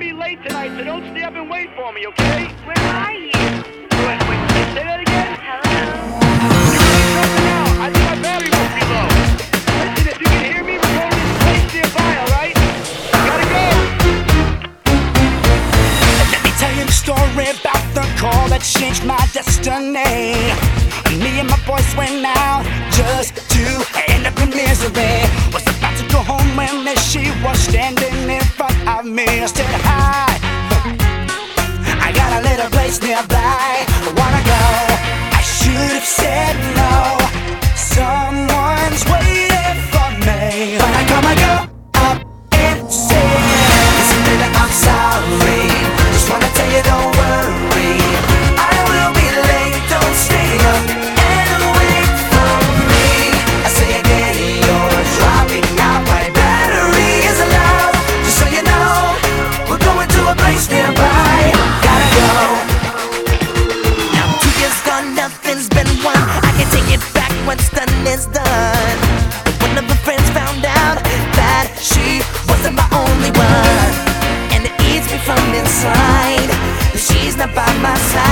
be late tonight, so don't stay up and wait for me, okay? Where are you? Wait, wait, say that again? Hello? Dropping out. I think my battery must be low. Listen, if you can hear me, nearby, alright? Gotta go! Let me tell you the story about the call that changed my destiny. Me and my boys went out just to end up in misery. A place nearby. I Wanna go? I should have said no. Someone's nothing's been won. I can take it back. What's done is done. But one of her friends found out that she wasn't my only one, and it eats me from inside. She's not by my side.